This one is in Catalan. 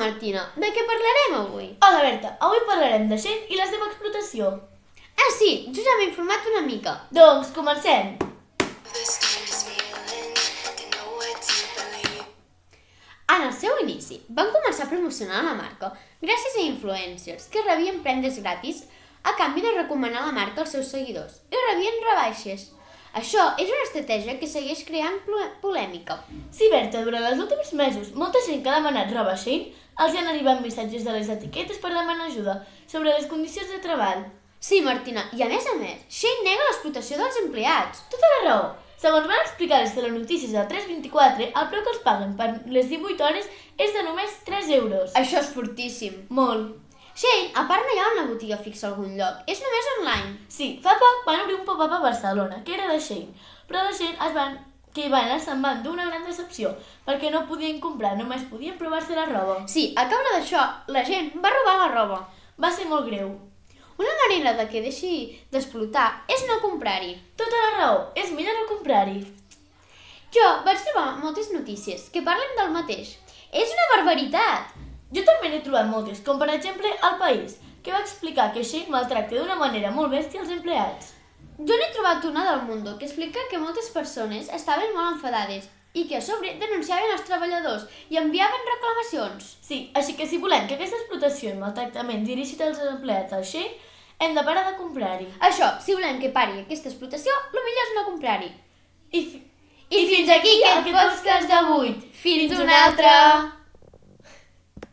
Martina, de què parlarem avui? Hola Berta, avui parlarem de Shane i la seva explotació. Ah, sí, jo ja m'he informat una mica. Doncs comencem. En el seu inici, van començar a promocionar la marca gràcies a influencers que rebien prendes gratis a canvi de recomanar la marca als seus seguidors i rebien rebaixes. Això és una estratègia que segueix creant polèmica. Sí, Berta, durant els últims mesos, molta gent que ha demanat roba Shein els han arribat missatges de les etiquetes per demanar ajuda sobre les condicions de treball. Sí, Martina, i a més a més, Shein nega l'explotació dels empleats. Tota la raó. Segons van explicar les telenotícies del 324, el preu que els paguen per les 18 hores és de només 3 euros. Això és fortíssim. Molt. Shane, a part no hi ha una botiga fixa a algun lloc, és només online. Sí, fa poc van obrir un pop-up a Barcelona, que era de Shane, però la gent es van que van se'n van d'una gran decepció, perquè no podien comprar, només podien provar-se la roba. Sí, a causa d'això, la gent va robar la roba. Va ser molt greu. Una manera de que deixi d'explotar és no comprar-hi. Tota la raó, és millor no comprar-hi. Jo vaig trobar moltes notícies que parlen del mateix. És una barbaritat! Jo també n'he trobat moltes, com per exemple El País, que va explicar que Shane maltracta d'una manera molt bèstia els empleats. Jo n'he trobat una del Mundo que explica que moltes persones estaven molt enfadades i que a sobre denunciaven els treballadors i enviaven reclamacions. Sí, així que si volem que aquesta explotació i maltractament dirigit als empleats al Shane, hem de parar de comprar-hi. Això, si volem que pari aquesta explotació, el millor és no comprar-hi. I, I, I fins aquí aquest podcast d'avui. Fins una altra!